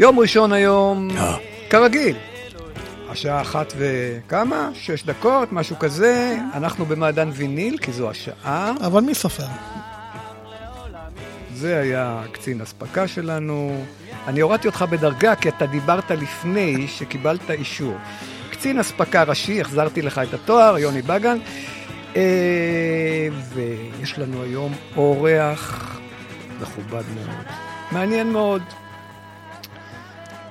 יום ראשון היום, אה. כרגיל. השעה אחת וכמה? שש דקות, משהו כזה. אנחנו במעדן ויניל, כי זו השעה. אבל מי סופר? זה היה קצין אספקה שלנו. אני הורדתי אותך בדרגה כי אתה דיברת לפני שקיבלת אישור. קצין אספקה ראשי, החזרתי לך את התואר, יוני בגן. אה, ויש לנו היום אורח מכובד מאוד, מעניין מאוד.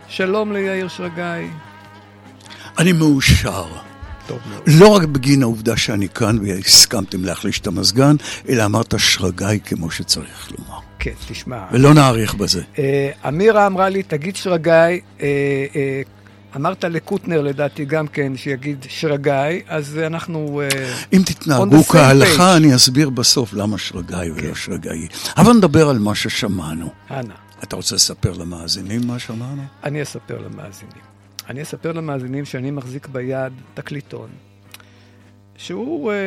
שלום ליאיר שרגאי. אני מאושר. לא רק בגין העובדה שאני כאן והסכמתם להחליש את המזגן, אלא אמרת שרגאי כמו שצריך לומר. כן, תשמע. ולא נאריך בזה. אה, אמירה אמרה לי, תגיד שרגאי, אה, אה, אמרת לקוטנר לדעתי גם כן, שיגיד שרגאי, אז אנחנו... אה, אם תתנהגו כהלכה. אני אסביר בסוף למה שרגאי ולא שרגאי. אבל נדבר על מה ששמענו. אנא, אתה רוצה לספר למאזינים מה שמענו? אני אספר למאזינים. אני אספר למאזינים שאני מחזיק ביד תקליטון, שהוא אה,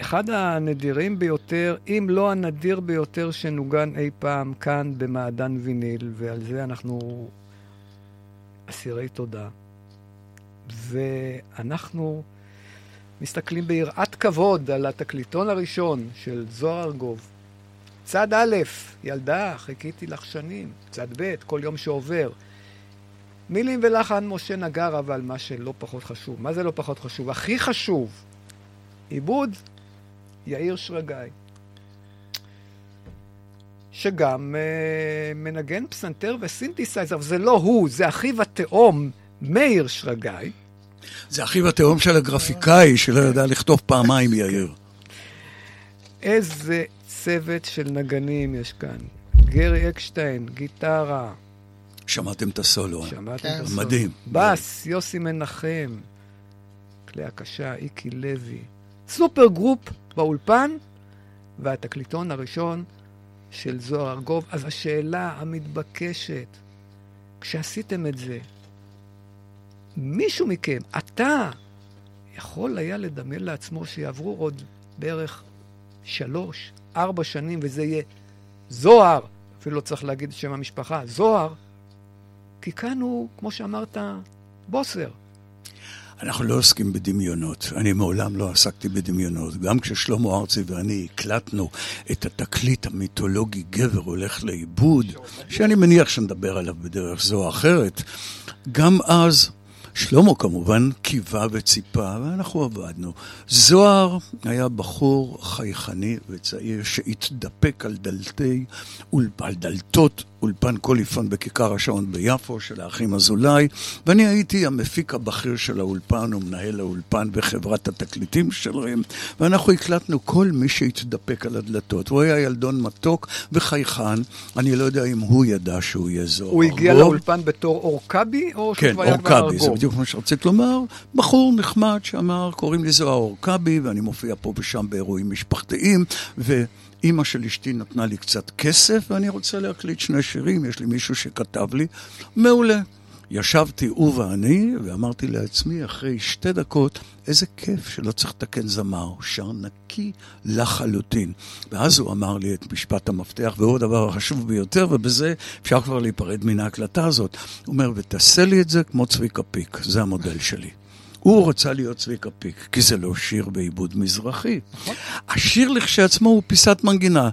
אחד הנדירים ביותר, אם לא הנדיר ביותר שנוגן אי פעם כאן במעדן ויניל, ועל זה אנחנו אסירי תודה. ואנחנו מסתכלים ביראת כבוד על התקליטון הראשון של זוהר ארגוב. צד א', ילדה, חיכיתי לך שנים. צד ב', כל יום שעובר. מילים ולחן משה נגר, אבל מה שלא פחות חשוב. מה זה לא פחות חשוב? הכי חשוב, עיבוד יאיר שרגאי. שגם אה, מנגן פסנתר וסינתסייזר, זה לא הוא, זה אחיו התאום מאיר שרגאי, זה אחיו התאום של הגרפיקאי שלא ידע לכתוב פעמיים יאיר. איזה צוות של נגנים יש כאן. גרי אקשטיין, גיטרה, שמעתם את הסולו. שמעתם כן. את הסוף. מדהים. בס, יוסי מנחם, כלי הקשה, איקי לוי. super group באולפן, והתקליטון הראשון של זוהר ארגוב. אז השאלה המתבקשת, כשעשיתם את זה, מישהו מכם, אתה, יכול היה לדמיין לעצמו שיעברו עוד בערך שלוש, ארבע שנים, וזה יהיה זוהר, אפילו לא צריך להגיד שם המשפחה, זוהר, כי כאן הוא, כמו שאמרת, בוסר. אנחנו לא עוסקים בדמיונות. אני מעולם לא עסקתי בדמיונות. גם כששלמה ארצי ואני הקלטנו את התקליט המיתולוגי גבר הולך לאיבוד, שאני מניח שנדבר עליו בדרך זו או אחרת, גם אז שלמה כמובן קיווה וציפה, ואנחנו עבדנו. זוהר היה בחור חייכני וצעיר שהתדפק על דלתי, אול- על דלתות אולפן קוליפון בכיכר השעון ביפו של האחים אזולאי, ואני הייתי המפיק הבכיר של האולפן ומנהל האולפן בחברת התקליטים שלהם, ואנחנו הקלטנו כל מי שהתדפק על הדלתות. הוא היה ילדון מתוק וחייכן, אני לא יודע אם הוא ידע שהוא יהיה זוהר. הוא הגיע ארגוב. לאולפן בתור אורקבי, או שהוא כן, כבר היה כבר אורקבי, זה ארגוב? בדיוק מה שרציתי לומר. בחור נחמד שאמר, קוראים לי זוהר אורקבי, ואני מופיע פה ושם באירועים משפחתיים, ואימא של אשתי נתנה לי קצת כסף, ואני רוצה להקליט שני שירים, יש לי מישהו שכתב לי. מעולה. ישבתי הוא ואני, ואמרתי לעצמי, אחרי שתי דקות, איזה כיף שלא צריך לתקן זמר, הוא שר נקי לחלוטין. ואז הוא אמר לי את משפט המפתח, והוא הדבר החשוב ביותר, ובזה אפשר כבר להיפרד מן ההקלטה הזאת. הוא אומר, ותעשה לי את זה כמו צביקה פיק, זה המודל שלי. הוא רצה להיות צביקה פיק, כי זה לא שיר בעיבוד מזרחי. השיר לכשעצמו הוא פיסת מנגינה.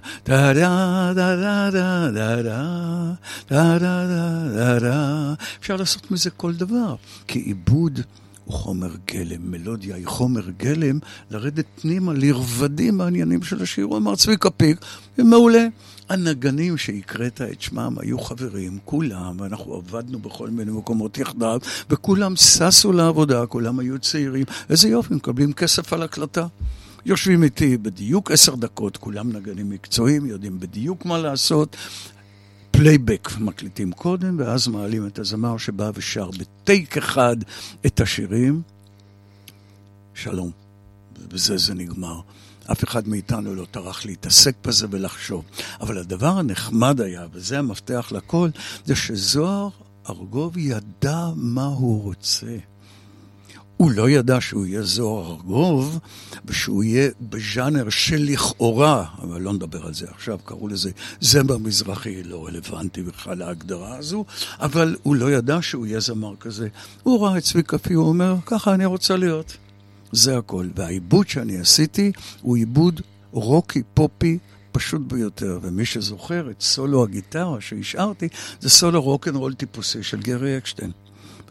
אפשר לעשות מזה כל דבר, כי עיבוד... הוא חומר גלם, מלודיה היא חומר גלם, לרדת פנימה לרבדים מעניינים של השיר. הוא אמר צביקה פיק, מעולה. הנגנים שהקראת את שמם היו חברים, כולם, ואנחנו עבדנו בכל מיני מקומות יחדיו, וכולם ששו לעבודה, כולם היו צעירים. איזה יופי, מקבלים כסף על הקלטה. יושבים איתי בדיוק עשר דקות, כולם נגנים מקצועיים, יודעים בדיוק מה לעשות. פלייבק מקליטים קודם, ואז מעלים את הזמר שבא ושר בטייק אחד את השירים. שלום. ובזה זה נגמר. אף אחד מאיתנו לא טרח להתעסק בזה ולחשוב. אבל הדבר הנחמד היה, וזה המפתח לכל, זה שזוהר ארגוב ידע מה הוא רוצה. הוא לא ידע שהוא יהיה זוהר ארגוב, ושהוא יהיה בז'אנר שלכאורה, אבל לא נדבר על זה עכשיו, קראו לזה זמר מזרחי, לא רלוונטי בכלל להגדרה הזו, אבל הוא לא ידע שהוא יהיה זמר כזה. הוא ראה את צביקה פי, הוא אומר, ככה אני רוצה להיות. זה הכל. והעיבוד שאני עשיתי הוא עיבוד רוקי פופי פשוט ביותר. ומי שזוכר את סולו הגיטרה שהשארתי, זה סולו רוקנרול טיפוסי של גרי אקשטיין.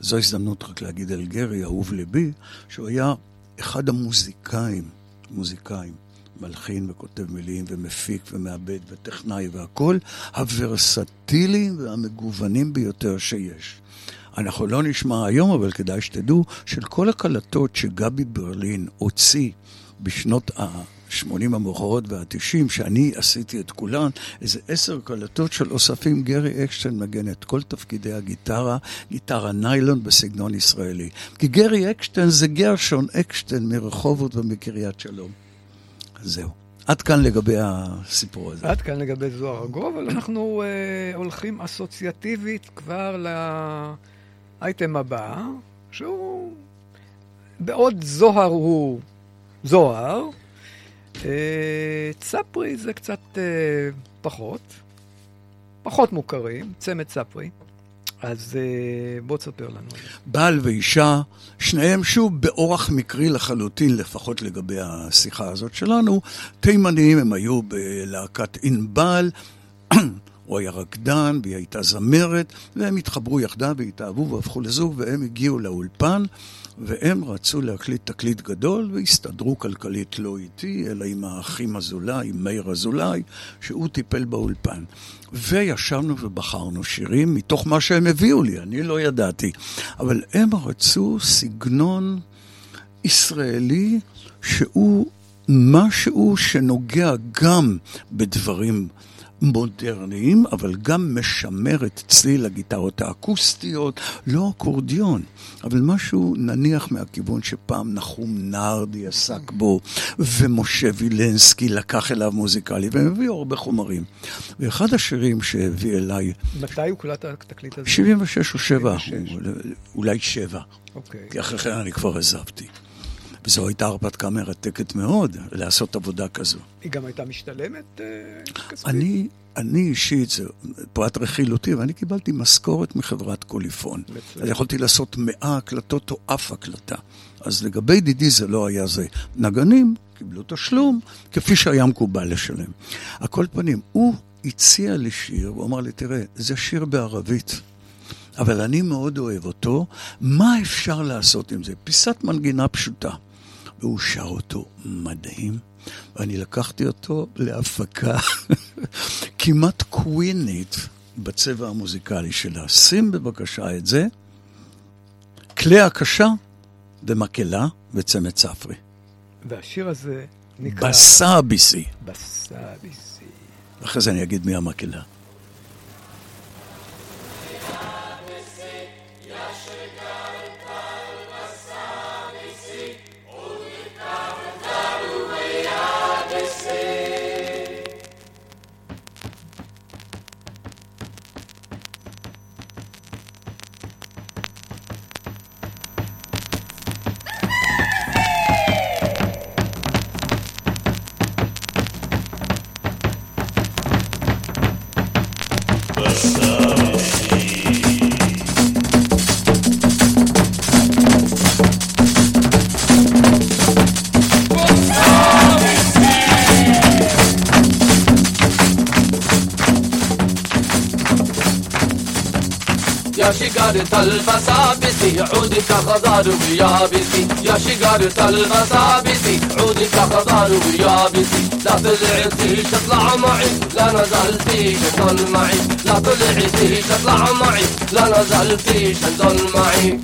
זו הזדמנות רק להגיד על גרי, אהוב ליבי, שהוא היה אחד המוזיקאים, מוזיקאים, מלחין וכותב מילים ומפיק ומעבד וטכנאי והכול, הוורסטיליים והמגוונים ביותר שיש. אנחנו לא נשמע היום, אבל כדאי שתדעו, של כל הקלטות שגבי ברלין הוציא בשנות ה-80 המאוחרות וה-90, שאני עשיתי את כולן, איזה עשר קלטות של אוספים, גרי אקשטיין מגן את כל תפקידי הגיטרה, גיטרה ניילון בסגנון ישראלי. כי גרי אקשטיין זה גרשון אקשטיין מרחובות ומקריית שלום. זהו. עד כאן לגבי הסיפור הזה. עד כאן לגבי זוהר ארגוב, אבל אנחנו אה, הולכים אסוציאטיבית כבר לאייטם הבא, שהוא... בעוד זוהר הוא זוהר, צפרי זה קצת אה, פחות, פחות מוכרים, צמד צפרי. אז אה, בוא תספר לנו. בעל ואישה, שניהם שוב באורח מקרי לחלוטין, לפחות לגבי השיחה הזאת שלנו, תימנים הם היו בלהקת ענבל, הוא היה רקדן והיא הייתה זמרת, והם התחברו יחדיו והתאהבו והפכו לזוג, והם הגיעו לאולפן, והם רצו להקליט תקליט גדול, והסתדרו כלכלית לא איתי, אלא עם האחים אזולאי, עם מאיר אזולאי, שהוא טיפל באולפן. וישבנו ובחרנו שירים מתוך מה שהם הביאו לי, אני לא ידעתי. אבל הם רצו סגנון ישראלי שהוא משהו שנוגע גם בדברים מודרניים, אבל גם משמר את צליל הגיטרות האקוסטיות, לא אקורדיון, אבל משהו נניח מהכיוון שפעם נחום נרדי עסק בו, ומשה וילנסקי לקח אליו מוזיקלי, והם הביאו הרבה חומרים. ואחד השירים שהביא אליי, מתי הוקלט התקליט הזה? 76 או 7, 76. אולי 7, אוקיי. כי אחרי כן אני כבר עזבתי. וזו הייתה הרפתקה מרתקת מאוד, לעשות עבודה כזו. היא גם הייתה משתלמת אה, כספית? אני, אני אישית, זה פרט רכילותי, ואני קיבלתי משכורת מחברת קוליפון. אז יכולתי לעשות מאה הקלטות או אף הקלטה. אז לגבי דידי זה לא היה זה. נגנים קיבלו תשלום, כפי שהיה מקובל לשלם. על כל פנים, הוא הציע לי שיר, הוא אמר לי, תראה, זה שיר בערבית. אבל אני מאוד אוהב אותו, מה אפשר לעשות עם זה? פיסת מנגינה פשוטה. והוא שר אותו מדהים, ואני לקחתי אותו להפקה כמעט קווינית בצבע המוזיקלי שלה. שים בבקשה את זה, כלי הקשה ומקהלה וצמד צפרי. והשיר הזה נקרא... בסאביסי. בסאביסי. אחרי זה אני אגיד מי המקהלה. المسابس عود كخضار ويابس يا شجرة المسابس عود كخضار ويابسي. لا طلعتيش تطلع معي لا نزلتيش تنزل معي. لا طلعتيش تطلع معي لا نزلتيش تنزل معي.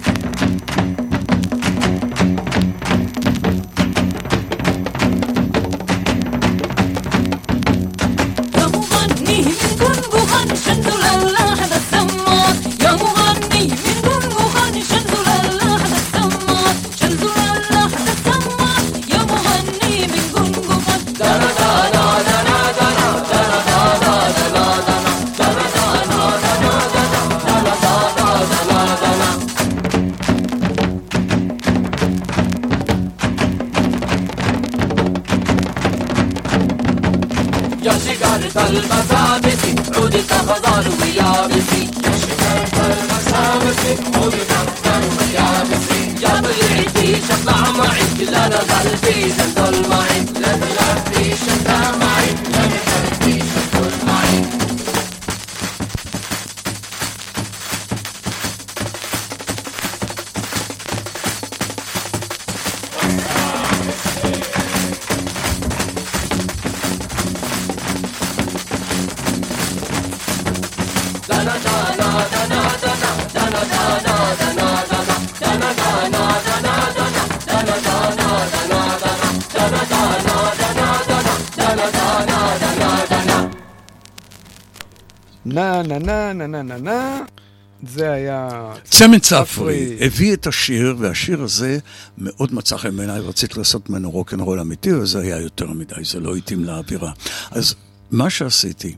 צמד צפרי הביא את השיר, והשיר הזה מאוד מצא חן בעיניי, רציתי לעשות ממנו רוקנרול אמיתי, וזה היה יותר מדי, זה לא התאים לאווירה. אז מה שעשיתי,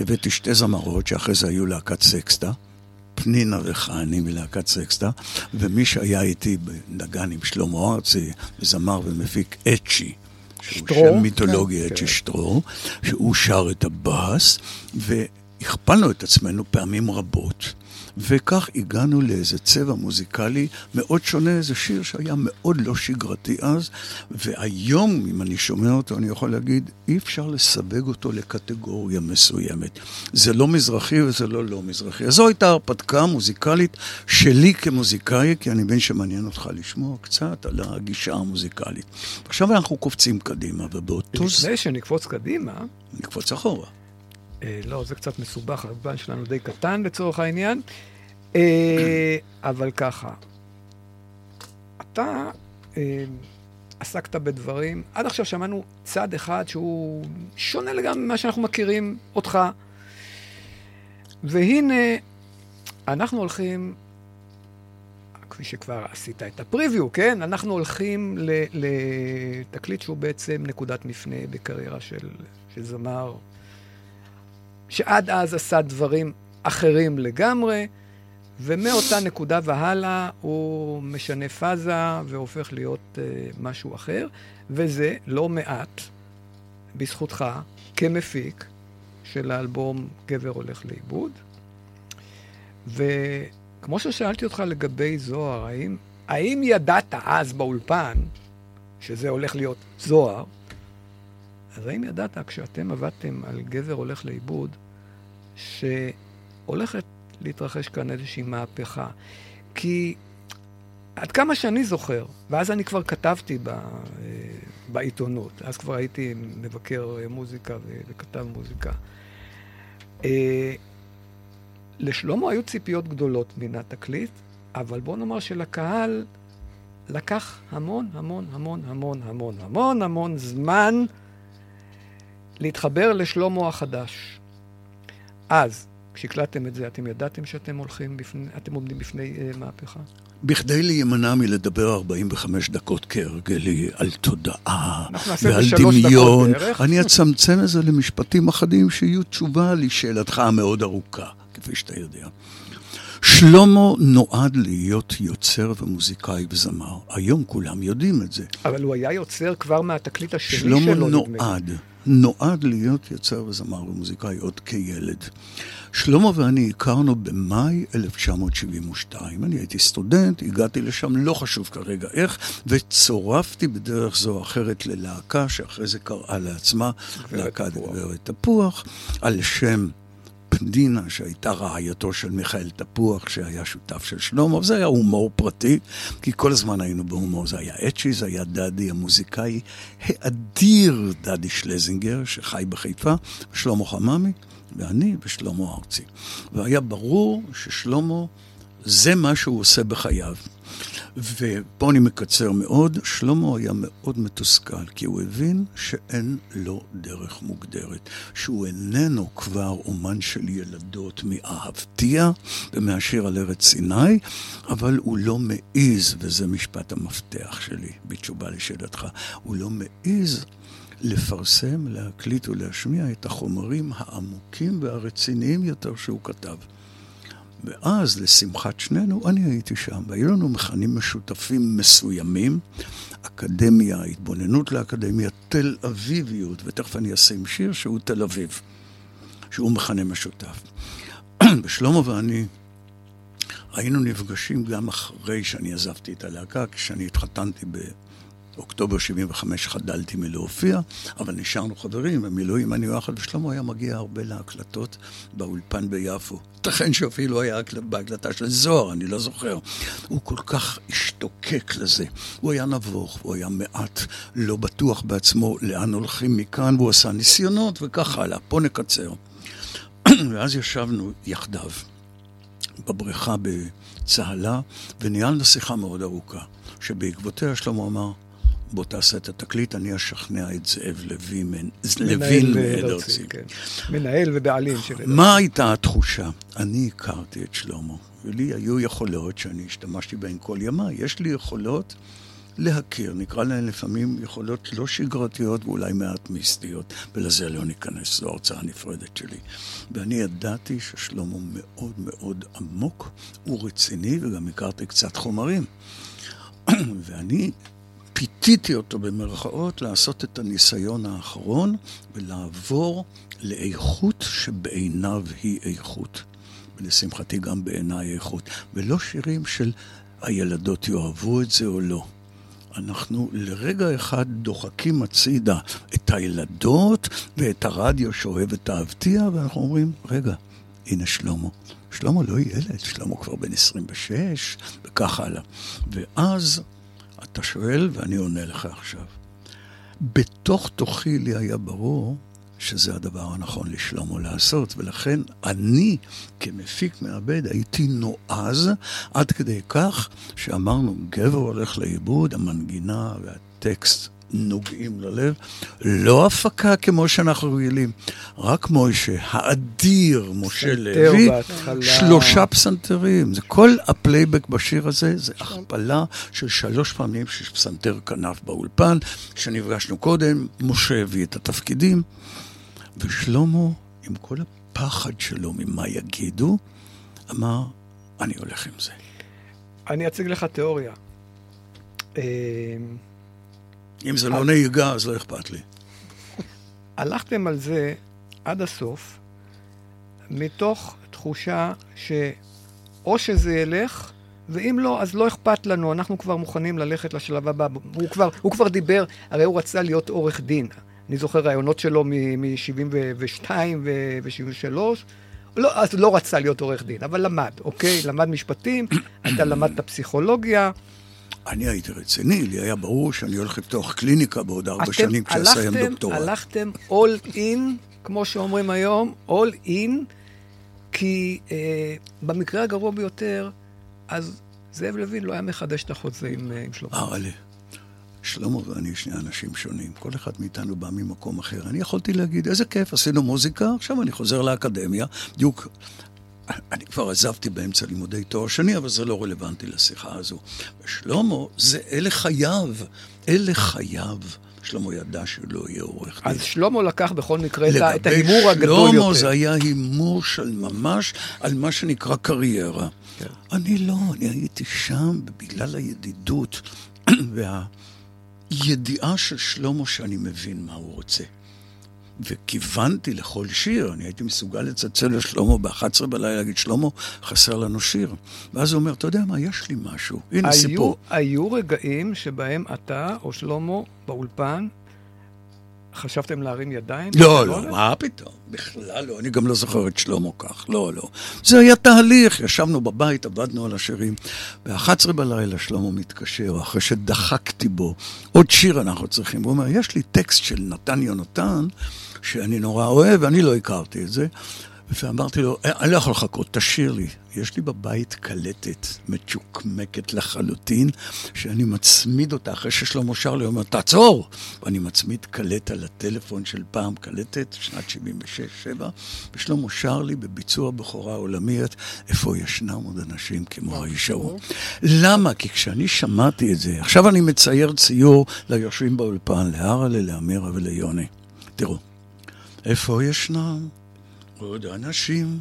הבאתי שתי זמרות, שאחרי זה היו להקת סקסטה, פנינה וחני מלהקת סקסטה, ומי שהיה איתי בנגן עם שלמה ארצי, זמר ומפיק אצ'י. שהוא שטרור? שם מיתולוגי, כן, אצ'י כן. שטרור, שהוא שר את הבאס, והכפלנו את עצמנו פעמים רבות. וכך הגענו לאיזה צבע מוזיקלי מאוד שונה, זה שיר שהיה מאוד לא שגרתי אז, והיום, אם אני שומע אותו, אני יכול להגיד, אי אפשר לסווג אותו לקטגוריה מסוימת. זה לא מזרחי וזה לא לא מזרחי. אז זו הייתה הרפתקה מוזיקלית שלי כמוזיקאי, כי אני מבין שמעניין אותך לשמוע קצת על הגישה המוזיקלית. עכשיו אנחנו קופצים קדימה, ובאותו. לפני שנקפוץ קדימה, נקפוץ אחורה. אה, לא, זה קצת מסובך, הזמן שלנו די קטן לצורך העניין. אה, אבל ככה, אתה אה, עסקת בדברים, עד עכשיו שמענו צד אחד שהוא שונה לגמרי ממה שאנחנו מכירים אותך. והנה, אנחנו הולכים, כפי שכבר עשית את הפריוויו, כן? אנחנו הולכים לתקליט שהוא בעצם נקודת מפנה בקריירה של, של זמר, שעד אז עשה דברים אחרים לגמרי, ומאותה נקודה והלאה הוא משנה פאזה והופך להיות uh, משהו אחר, וזה לא מעט בזכותך כמפיק של האלבום גבר הולך לאיבוד. וכמו ששאלתי אותך לגבי זוהר, האם, האם ידעת אז באולפן שזה הולך להיות זוהר, אז האם ידעת כשאתם עבדתם על גבר הולך לאיבוד, שהולכת להתרחש כאן איזושהי מהפכה? כי עד כמה שאני זוכר, ואז אני כבר כתבתי ב, אה, בעיתונות, אז כבר הייתי מבקר אה, מוזיקה וכתב מוזיקה. אה, לשלמה היו ציפיות גדולות מן התקליט, אבל בוא נאמר שלקהל לקח המון המון המון המון המון המון המון זמן להתחבר לשלמה החדש. אז, כשהקלטתם את זה, אתם ידעתם שאתם הולכים בפני, אתם עומדים בפני אה, מהפכה? בכדי להימנע מלדבר 45 דקות כהרגלי על תודעה ועל דמיון. אני אצמצם את זה למשפטים אחדים שיהיו תשובה לשאלתך המאוד ארוכה, כפי שאתה יודע. שלמה נועד להיות יוצר ומוזיקאי וזמר. היום כולם יודעים את זה. אבל הוא היה יוצר כבר מהתקליט השני שלמה שלו, נדמה לי. נועד, נועד להיות יוצר וזמר ומוזיקאי עוד כילד. שלמה ואני הכרנו במאי 1972. אני הייתי סטודנט, הגעתי לשם, לא חשוב כרגע איך, וצורפתי בדרך זו או אחרת ללהקה, שאחרי זה קראה לעצמה להקת. גברת תפוח, על שם פנינה, שהייתה רעייתו של מיכאל תפוח, שהיה שותף של שלמה, וזה היה הומור פרטי, כי כל הזמן היינו בהומור. זה היה אצ'י, זה היה דדי המוזיקאי האדיר, דדי שלזינגר, שחי בחיפה, שלמה חממי, ואני ושלמה ארצי. והיה ברור ששלמה, זה מה שהוא עושה בחייו. ופה אני מקצר מאוד, שלמה היה מאוד מתוסכל, כי הוא הבין שאין לו דרך מוגדרת, שהוא איננו כבר אומן של ילדות מאהבתיה ומהשיר על ארץ סיני, אבל הוא לא מעז, וזה משפט המפתח שלי בתשובה לשאלתך, הוא לא מעז לפרסם, להקליט ולהשמיע את החומרים העמוקים והרציניים יותר שהוא כתב. ואז, לשמחת שנינו, אני הייתי שם, והיו לנו מכנים משותפים מסוימים, אקדמיה, התבוננות לאקדמיה, תל אביביות, ותכף אני אשים שיר שהוא תל אביב, שהוא מכנה משותף. ושלמה ואני היינו נפגשים גם אחרי שאני עזבתי את הלהקה, כשאני התחתנתי באוקטובר 75 חדלתי מלהופיע, אבל נשארנו חברים, במילואים אני יחד, ושלמה היה מגיע הרבה להקלטות באולפן ביפו. ייתכן שאפילו היה הקל- בהקלטה של זוהר, אני לא זוכר. הוא כל כך השתוקק לזה. הוא היה נבוך, הוא היה מעט לא בטוח בעצמו לאן הולכים מכאן, והוא עשה ניסיונות וכך הלאה. פה נקצר. ואז ישבנו יחדיו. בבריכה בצהלה, וניהלנו שיחה מאוד ארוכה, שבעקבותיה שלמה אמר, בוא תעשה את התקליט, אני אשכנע את זאב לוין, לוין מאדרצי. כן. מנהל ובעלים של. מה הייתה התחושה? אני הכרתי את שלמה, ולי היו יכולות שאני השתמשתי בהן כל ימיי. יש לי יכולות להכיר, נקרא להן לפעמים יכולות לא שגרתיות ואולי מעט מיסטיות, ולזה לא ניכנס, זו הרצאה נפרדת שלי. ואני ידעתי ששלמה מאוד מאוד עמוק ורציני, וגם הכרתי קצת חומרים. ואני פיתיתי אותו במרכאות לעשות את הניסיון האחרון ולעבור לאיכות שבעיניו היא איכות. ולשמחתי גם בעיניי איכות, ולא שירים של הילדות יאהבו את זה או לא. אנחנו לרגע אחד דוחקים הצידה את הילדות ואת הרדיו שאוהב את האבטיח, ואנחנו אומרים, רגע, הנה שלמה. שלמה לא ילד, שלמה כבר בן 26, וכך הלאה. ואז אתה שואל, ואני עונה לך עכשיו. בתוך תוכי לי היה ברור שזה הדבר הנכון לשלמה לעשות, ולכן אני, כמפיק מעבד, הייתי נועז עד כדי כך שאמרנו, גבר הולך לאיבוד, המנגינה והטקסט נוגעים ללב. לא הפקה כמו שאנחנו רגילים, רק מוישה, האדיר משה לוי, בהתחלה. שלושה פסנתרים. זה כל הפלייבק בשיר הזה, זה הכפלה של שלוש פעמים של פסנתר כנף באולפן, שנפגשנו קודם, משה הביא את התפקידים, ושלמה, עם כל הפחד שלו ממה יגידו, אמר, אני הולך עם זה. אני אציג לך תיאוריה. אם זה לא נהיגה, אז לא אכפת לי. הלכתם על זה עד הסוף, מתוך תחושה שאו שזה ילך, ואם לא, אז לא אכפת לנו, אנחנו כבר מוכנים ללכת לשלב הבא. הוא כבר, הוא כבר דיבר, הרי הוא רצה להיות עורך דין. אני זוכר רעיונות שלו מ-72 ו-73. לא, אז לא רצה להיות עורך דין, אבל למד, אוקיי? למד משפטים, אתה למדת פסיכולוגיה. אני הייתי רציני, לי היה ברור שאני הולך לפתוח קליניקה בעוד ארבע אתם שנים כשאסיים דוקטורט. הלכתם all in, כמו שאומרים היום, all in, כי אה, במקרה הגרוע ביותר, אז זאב לוין לא היה מחדש את החוזה עם, אה, עם שלמה. אהרלה, שלמה ואני שני אנשים שונים, כל אחד מאיתנו בא ממקום אחר. אני יכולתי להגיד, איזה כיף, עשינו מוזיקה, עכשיו אני חוזר לאקדמיה. בדיוק, אני כבר עזבתי באמצע לימודי תואר שני, אבל זה לא רלוונטי לשיחה הזו. ושלמה, זה אלה חייו, אלה חייו. שלמה ידע שלא יהיה עורך דין. אז שלמה לקח בכל מקרה את ההימור הגדול שלמה יותר. זה היה הימור של ממש על מה שנקרא קריירה. כן. אני לא, אני הייתי שם בגלל הידידות והידיעה של שלמה שאני מבין מה הוא רוצה. וכיוונתי לכל שיר, אני הייתי מסוגל לצלצל לשלמה ב-11 בלילה, להגיד, שלמה, חסר לנו שיר. ואז הוא אומר, אתה יודע מה, יש לי משהו. הנה היו, סיפור. היו רגעים שבהם אתה או שלמה באולפן, חשבתם להרים ידיים? לא, לא, לא, מה פתאום? בכלל לא, אני גם לא זוכר את שלמה כך, לא, לא. זה היה תהליך, ישבנו בבית, עבדנו על השירים. ב-11 בלילה שלמה מתקשר, אחרי שדחקתי בו, עוד שיר אנחנו צריכים. הוא אומר, יש לי טקסט של נתן יונתן, שאני נורא אוהב, ואני לא הכרתי את זה. ואמרתי לו, "אה, אני לא יכול לחכות, תשאיר לי. יש לי בבית קלטת מצ'וקמקת לחלוטין, שאני מצמיד אותה אחרי ששלמה שר לי, הוא אומר, תעצור! ואני מצמיד קלטה לטלפון של פעם, קלטת, שנת 76-7, ושלמה שר לי בביצוע בכורה עולמי את איפה ישנם עוד אנשים כמו האיש ההוא. למה? כי כשאני שמעתי את זה, עכשיו אני מצייר ציור ליושבים באולפן, להרלה, לאמירה וליוני. תראו, איפה ישנם עוד אנשים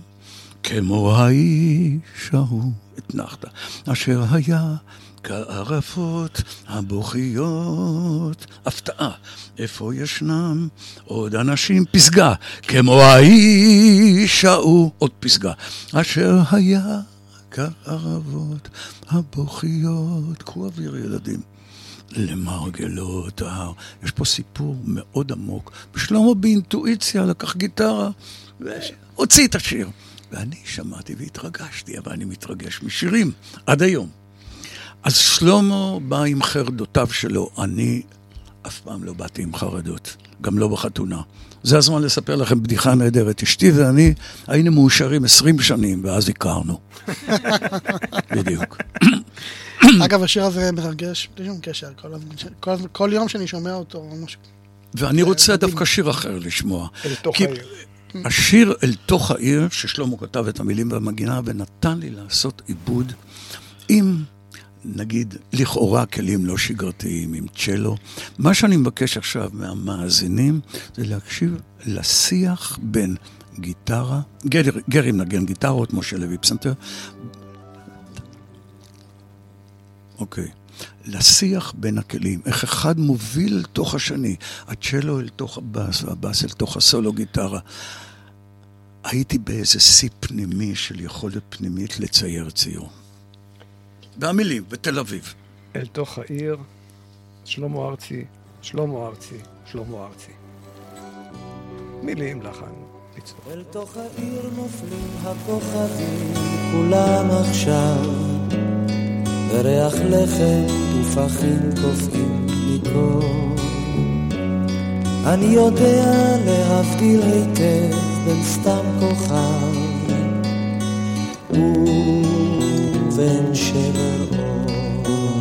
כמו האיש ההוא, אתנחתא, אשר היה כערפות הבוכיות. הפתעה, איפה ישנם עוד אנשים, פסגה, כמו האיש ההוא, עוד פסגה, אשר היה כערבות הבוכיות. קחו אוויר ילדים. למרגלות ההר. יש פה סיפור מאוד עמוק. ושלמה באינטואיציה לקח גיטרה והוציא את השיר. ואני שמעתי והתרגשתי, אבל אני מתרגש משירים עד היום. אז שלמה בא עם חרדותיו שלו, אני אף פעם לא באתי עם חרדות, גם לא בחתונה. זה הזמן לספר לכם בדיחה נהדרת. אשתי ואני היינו מאושרים 20 שנים, ואז הכרנו. בדיוק. אגב, השיר הזה מרגש, בלי שום קשר, כל כל כל יום שאני שומע אותו, ממש... ואני רוצה. דווקא שיר אחר לשמוע. אל תוך העיר. השיר אל תוך העיר, ששלמה כתב את המילים והמגינה, ונתן לי לעשות עיבוד עם, נגיד, לכאורה כלים לא שגרתיים, עם צ'לו. מה שאני מבקש עכשיו מהמאזינים, זה להקשיב לשיח בין גיטרה, גר, גרי מנגן גיטרות, משה לוי פסנתר. אוקיי. לשיח בין הכלים, איך אחד מוביל אל תוך השני, הצ'לו אל תוך הבאס והבאס אל תוך הסולו גיטרה. הייתי באיזה שיא פנימי של יכולת פנימית לצייר ציור. והמילים, בתל אביב. אל תוך העיר, שלמה ארצי, שלמה ארצי, שלמה ארצי. מילים, לחן. אל תוך העיר נופלים הכוכבים, כולם עכשיו, וריח לחם ופחים קופאים מקור. אני יודע להבדיל היטב בין סתם כוכב ובין שבר אור.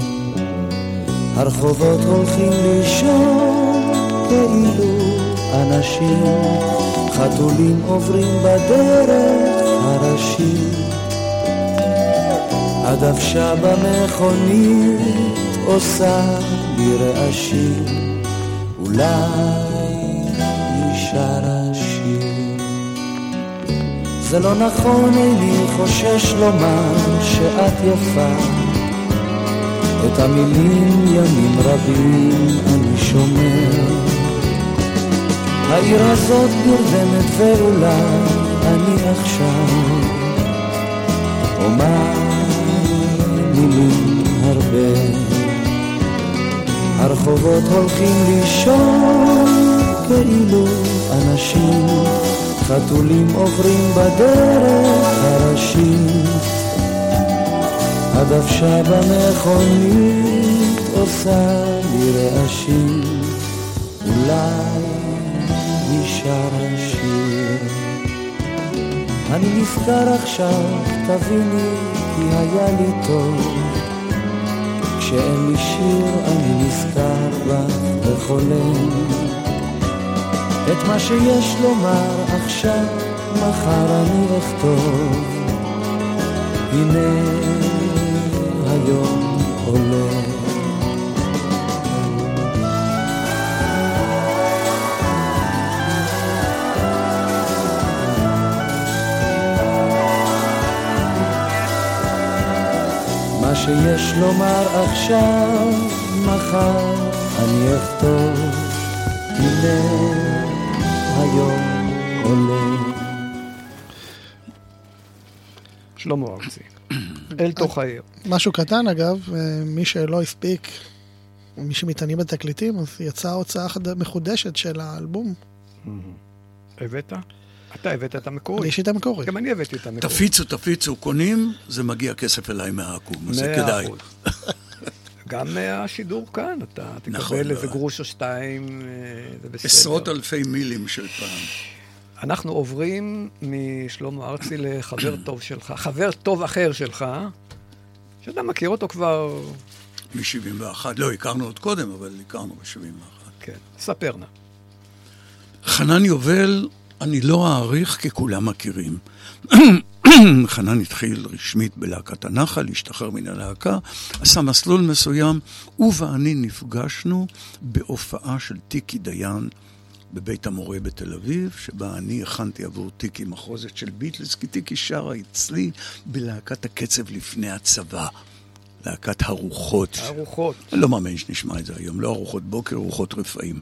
הרחובות הולכים לישון כאילו אנשים, חתולים עוברים בדרך הראשית. הדוושה במכונית עושה לי רעשים, אולי נשאר השיר. זה לא נכון, איני חושש לומר שאת יפה. את המילים ימים רבים אני שומע. העיר הזאת נרדמת ואולי אני עכשיו אומר מילים הרבה. הרחובות הולכים לישון כאילו אנשים, חתולים עוברים בדרך הראשית. הדוושה במכונית עושה לי רעשים, אולי נשאר השיר. אני נזכר עכשיו, תביני, כי היה לי טוב. כשאין לי שיר אני נזכר בך וחולם. את מה שיש לומר עכשיו, מחר אני אכתוב. הנה לומר עכשיו, מחר אני אכתוב. הנה היום עולה. שלמה ארצי. אל תוך העיר. משהו קטן אגב, אה, מי שלא הספיק, מי שמתעניין בתקליטים, אז יצאה הוצאה מחודשת של האלבום. הבאת? אתה הבאת את המקורי. יש את המקורי. גם אני הבאתי את המקורי. תפיצו, תפיצו, קונים, זה מגיע כסף אליי מהעכו"ם, אז זה כדאי. גם מהשידור כאן, אתה נכון, תקבל לא. איזה גרוש או שתיים, אה, זה בסדר. עשרות אלפי מילים של פעם. אנחנו עוברים משלמה ארצי לחבר טוב שלך, חבר טוב אחר שלך, שאתה מכיר אותו כבר, מ-71, לא, הכרנו עוד קודם, אבל הכרנו ב-71. כן, ספר נא. חנן יובל, אני לא אעריך כי כולם מכירים. חנן התחיל רשמית בלהקת הנחל, השתחרר מן הלהקה, עשה מסלול מסוים, הוא ואני נפגשנו בהופעה של טיקי דיין בבית המורה בתל אביב, שבה אני הכנתי עבור טיקי מחרוזת של ביטלס, כי טיקי שרה אצלי בלהקת הקצב לפני הצבא. להקת הרוחות. הרוחות. אני לא מאמין שנשמע את זה היום, לא ארוחות בוקר, ארוחות רפאים.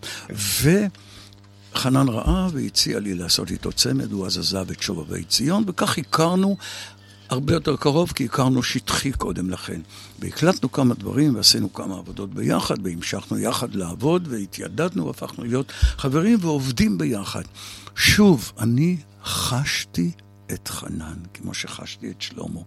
וחנן ראה והציע לי לעשות איתו צמד, הוא אז עזב את שובבי ציון, וכך הכרנו הרבה יותר קרוב, כי הכרנו שטחי קודם לכן. והקלטנו כמה דברים ועשינו כמה עבודות ביחד, והמשכנו יחד לעבוד, והתיידדנו, והפכנו להיות חברים ועובדים ביחד. שוב, אני חשתי את חנן, כמו שחשתי את שלמה.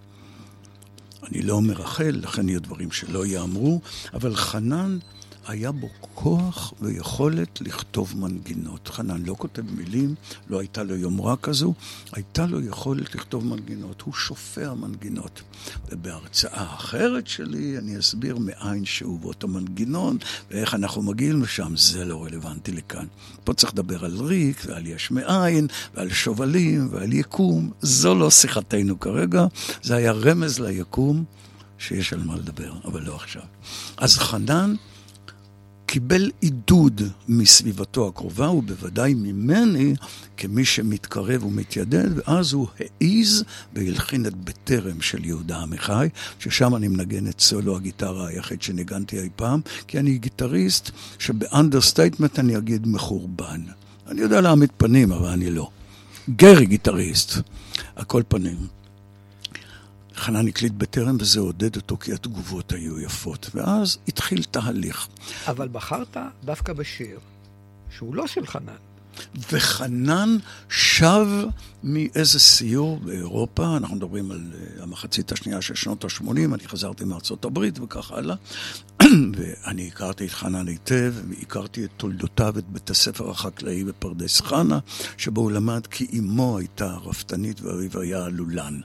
אני לא מרחל, לכן יהיו דברים שלא ייאמרו, אבל חנן, היה בו כוח ויכולת לכתוב מנגינות. חנן לא כותב מילים, לא הייתה לו יומרה כזו, הייתה לו יכולת לכתוב מנגינות. הוא שופע מנגינות. ובהרצאה אחרת שלי אני אסביר מאין שהוא באותו מנגינון, ואיך אנחנו מגיעים לשם, זה לא רלוונטי לכאן. פה צריך לדבר על ריק ועל יש מאין, ועל שובלים ועל יקום. זו לא שיחתנו כרגע, זה היה רמז ליקום שיש על מה לדבר, אבל לא עכשיו. אז חנן קיבל עידוד מסביבתו הקרובה, ובוודאי ממני, כמי שמתקרב ומתיידד, ואז הוא העיז והלחין את בטרם של יהודה עמיחי, ששם אני מנגן את סולו הגיטרה היחיד שניגנתי אי פעם, כי אני גיטריסט שב understatement אני אגיד מחורבן. אני יודע להעמיד פנים, אבל אני לא. גרי גיטריסט. על כל פנים, חנן הקליט בטרם וזה עודד אותו כי התגובות היו יפות. ואז התחיל תהליך. אבל בחרת דווקא בשיר שהוא לא של חנן. וחנן שב מאיזה סיור באירופה, אנחנו מדברים על אה, המחצית השנייה של שנות ה-80, אני חזרתי מארצות הברית וכך הלאה, ואני הכרתי את חנן היטב, הכרתי את תולדותיו, את בית הספר החקלאי בפרדס חנה, שבו הוא למד כי אמו הייתה רפתנית ואביו היה לולן.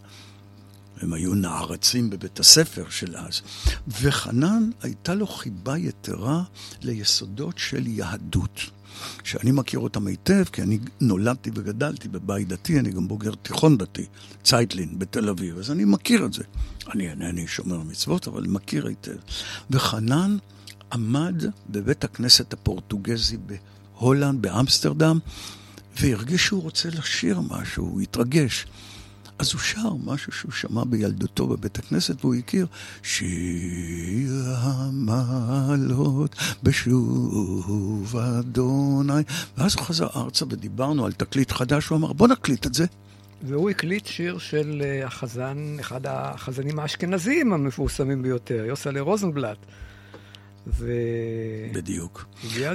הם היו נערצים בבית הספר של אז. וחנן, הייתה לו חיבה יתרה ליסודות של יהדות. שאני מכיר אותם היטב, כי אני נולדתי וגדלתי בבית דתי, אני גם בוגר תיכון דתי, צייטלין, בתל אביב, אז אני מכיר את זה. אני אינני שומר מצוות, אבל מכיר היטב. וחנן עמד בבית הכנסת הפורטוגזי בהולנד, באמסטרדם, והרגיש שהוא רוצה לשיר משהו, הוא התרגש. אז הוא שר משהו שהוא שמע בילדותו בבית הכנסת, והוא הכיר שיר המעלות בשוב אדוני. ואז הוא חזר ארצה ודיברנו על תקליט חדש, הוא אמר, בוא נקליט את זה. והוא הקליט שיר של אה, החזן, אחד החזנים האשכנזיים המפורסמים ביותר, יוסלה רוזנבלט. ו... בדיוק.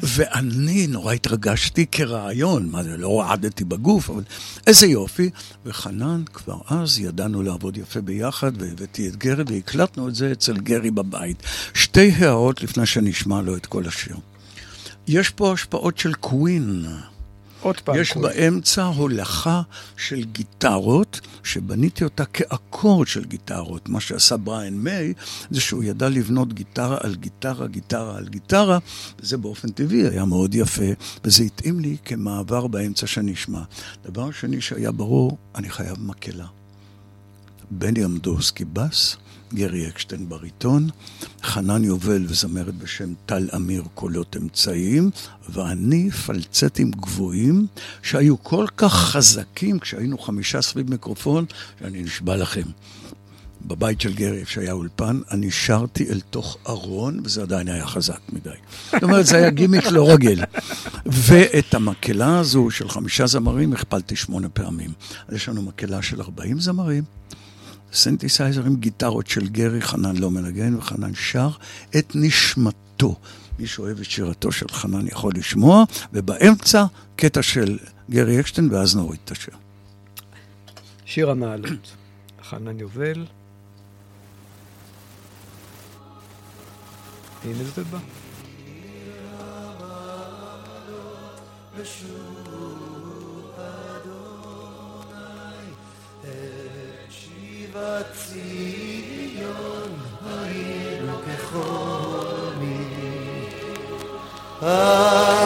ואני נורא התרגשתי כרעיון, מה זה, לא רעדתי בגוף, אבל איזה יופי. וחנן, כבר אז ידענו לעבוד יפה ביחד, והבאתי את גרי והקלטנו את זה אצל גרי בבית. שתי הערות לפני שנשמע לו את כל השיר. יש פה השפעות של קווין. עוד פעם, יש קווין. באמצע הולכה של גיטרות, שבניתי אותה כאקורד של גיטרות. מה שעשה בריאן מיי, זה שהוא ידע לבנות גיטרה על גיטרה, גיטרה על גיטרה, וזה באופן טבעי היה מאוד יפה, וזה התאים לי כמעבר באמצע שנשמע. דבר שני שהיה ברור, אני חייב מקהלה. בני אמדורסקי בס, גרי אקשטיין בריטון, חנן יובל וזמרת בשם טל אמיר קולות אמצעיים, ואני פלצטים גבוהים שהיו כל כך חזקים כשהיינו חמישה סביב מיקרופון, שאני נשבע לכם. בבית של גרי, איפה שהיה אולפן, אני שרתי אל תוך ארון, וזה עדיין היה חזק מדי. זאת אומרת, זה היה גימיק לא רגיל. ואת המקהלה הזו של חמישה זמרים הכפלתי שמונה פעמים. אז יש לנו מקהלה של 40 זמרים, סינתסייזרים, גיטרות של גרי, חנן לא מנגן, וחנן שר את נשמתו. מי שאוהב את שירתו של חנן יכול לשמוע, ובאמצע קטע של גרי אקשטיין, ואז נוריד את השיר. שיר המעלות. חנן יובל. הנה זה בא. אז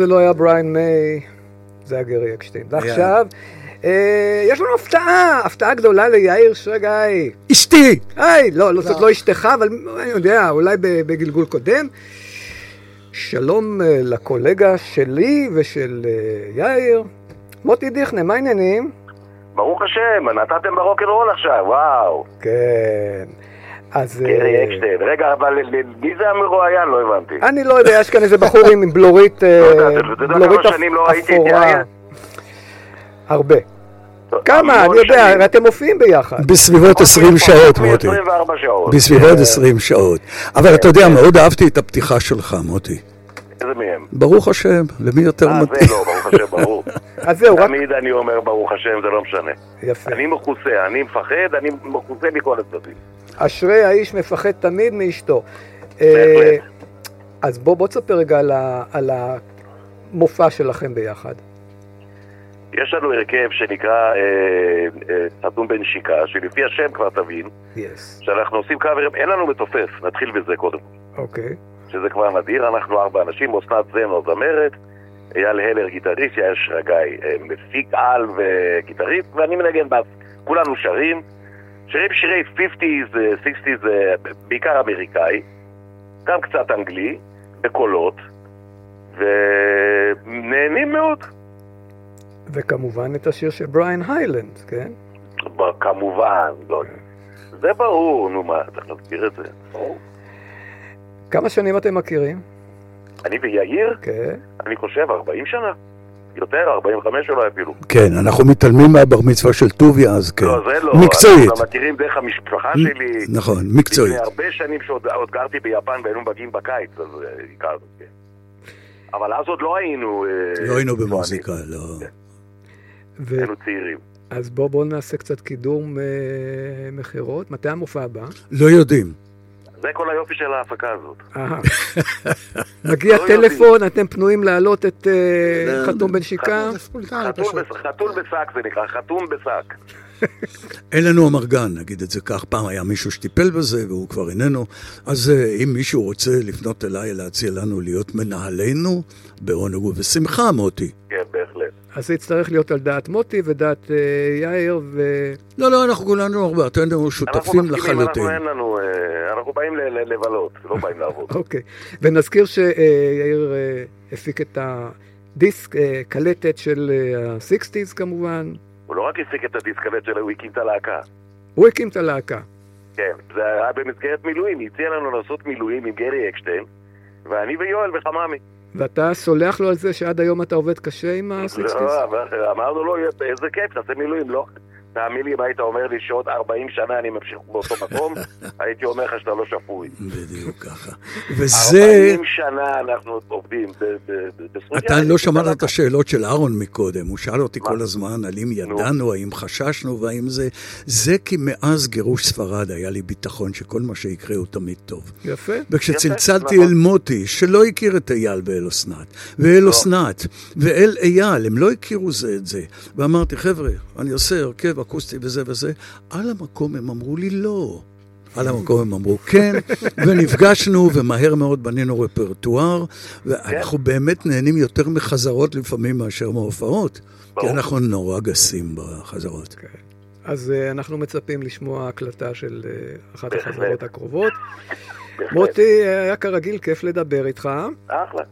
זה לא היה בריין מיי, זה היה גרי אקשטיין. ועכשיו, אה, יש לנו הפתעה, הפתעה גדולה ליאיר שרגאי. אשתי! היי, לא, לא, זאת לא אשתך, אבל אני יודע, אולי ב- בגלגול קודם. שלום אה, לקולגה שלי ושל אה, יאיר. מוטי דיכנה, מה העניינים? ברוך השם, נתתם ברוקנרול עכשיו, וואו. כן. אז... אה, גרי אקשטיין. רגע, אבל ל- מי זה המרואיין? לא הבנתי. אני לא יודע, יש כאן איזה בחור עם בלורית, אה, לא יודע, אתה יודע בלורית כמה שנים לא ראיתי את אפורה. יאיר? הרבה. כמה, אני יודע, אתם מופיעים ביחד. בסביבות 20 שעות, מוטי. 24 שעות. בסביבות 20 שעות. אבל אתה יודע, מאוד אהבתי את הפתיחה שלך, מוטי. איזה מהם? ברוך השם, למי יותר אה, מתאים? זה לא, ברוך השם, ברור. אז זהו, רק... תמיד אני אומר ברוך השם, זה לא משנה. יפה. אני מכוסה, אני מפחד, אני מכוסה מכל הצדדים. אשרי האיש מפחד תמיד מאשתו. אה, בהחלט. אז בוא, בוא תספר רגע על, ה, על המופע שלכם ביחד. יש לנו הרכב שנקרא אה, אה, חתום בנשיקה, שלפי השם כבר תבין, יס. שאנחנו עושים קאברים, אין לנו מתופף, נתחיל בזה קודם. אוקיי. שזה כבר נדיר, אנחנו ארבע אנשים, אסנת זמר זמרת, אייל הלר גיטריסט, יאיר שרגאי אה, מפיק על וגיטריסט, ואני מנגן בס. כולנו שרים, שרים שירי 50's, אה, 60's, אה, בעיקר אמריקאי, גם קצת אנגלי, בקולות, ונהנים מאוד. וכמובן את השיר של בריין היילנד, כן? כמובן, לא. זה ברור, נו מה, צריך להזכיר את זה. ברור. כמה שנים אתם מכירים? אני ויאיר, כן. אני חושב 40 שנה. יותר, 45 אולי אפילו. כן, אנחנו מתעלמים מהבר מצווה של טוביה, אז כן. לא, זה לא. מקצועית. אנחנו מכירים דרך המשפחה שלי. נכון, מקצועית. לפני הרבה שנים שעוד עוד גרתי ביפן והיינו מגיעים בקיץ, אז אה, הכרנו, כן. אבל אז עוד לא היינו... אה, לא היינו. במוזיקה, לא. ו... היינו צעירים. אז בואו בוא נעשה קצת קידום אה, מכירות. מתי המופע הבא? לא יודעים. זה כל היופי של ההפקה הזאת. מגיע לא טלפון, אתם פנויים להעלות את אה, חתום בן שיקה? חתול בשק זה נקרא, חתום בשק. אין לנו אמרגן, נגיד את זה כך. פעם היה מישהו שטיפל בזה והוא כבר איננו. אז אה, אם מישהו רוצה לפנות אליי להציע לנו להיות מנהלינו, בעונג ובשמחה, מוטי. כן, בהחלט. אז זה יצטרך להיות על דעת מוטי ודעת אה, יאיר ו... לא, לא, אנחנו כולנו הרבה, אתם אנחנו שותפים מסכימים, לחלוטין. אנחנו אין לנו... אה, אנחנו באים לבלות, לא באים לעבוד. אוקיי. ונזכיר שיאיר אה, הפיק את הדיסק, אה, קלטת של ה-60's כמובן. הוא לא רק הפיק את הדיסקלט שלו, הוא הקים את הלהקה. הוא הקים את הלהקה. כן, זה היה במסגרת מילואים, הציע לנו לעשות מילואים עם גרי אקשטיין, ואני ויואל וחממי. ואתה סולח לו על זה שעד היום אתה עובד קשה עם ה-60's? לא, אמרנו לו, איזה כיף, תעשה מילואים, לא? תאמין לי, אם היית אומר לי שעוד 40 שנה אני ממשיך באותו מקום, הייתי אומר לך שאתה לא שפוי. בדיוק ככה. וזה... 40 שנה אנחנו עובדים. אתה לא שמעת את השאלות של אהרון מקודם, הוא שאל אותי כל הזמן על אם ידענו, האם חששנו והאם זה... זה כי מאז גירוש ספרד היה לי ביטחון שכל מה שיקרה הוא תמיד טוב. יפה. וכשצלצלתי נכון. אל מוטי, שלא הכיר את אייל ואל אסנת, ואל לא. אסנת, ואל אייל, הם לא הכירו זה את זה. ואמרתי, חבר'ה, אני עושה הרכב אקוסטי וזה וזה. על המקום הם אמרו לי לא. על המקום הם אמרו כן, ונפגשנו, ומהר מאוד בנינו רפרטואר, ואנחנו באמת נהנים יותר מחזרות לפעמים מאשר מהופעות, כי אנחנו נורא גסים בחזרות. אז אה, אנחנו מצפים לשמוע הקלטה של אה, אחת. החזרות הקרובות. מוטי, אה, היה כרגיל כיף לדבר איתך, אחלה.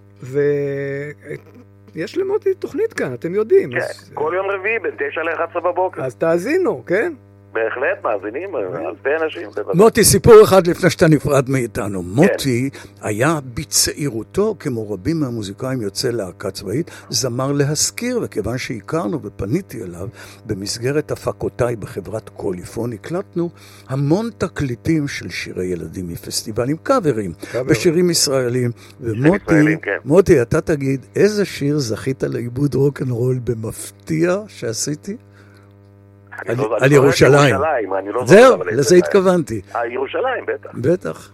ויש למוטי תוכנית כאן, אתם יודעים. כן, אז- כל יום רביעי בין 9 ל-11 בבוקר. אז תאזינו, כן? בהחלט מאזינים, אלפי אנשים. מוטי, סיפור אחד לפני שאתה נפרד מאיתנו. מוטי היה בצעירותו, כמו רבים מהמוזיקאים יוצאי להקה צבאית, זמר להשכיר, וכיוון שהכרנו ופניתי אליו, במסגרת הפקותיי בחברת קוליפון, הקלטנו המון תקליטים של שירי ילדים מפסטיבלים, קאברים, ושירים ישראלים. ומוטי, כן. אתה תגיד, איזה שיר זכית לעיבוד רוקנרול במפתיע שעשיתי? על- לא- על לא יודע ירושלים. ירושלים, לא זהו, לזה התכוונתי. אה, ירושלים, בטח. בטח.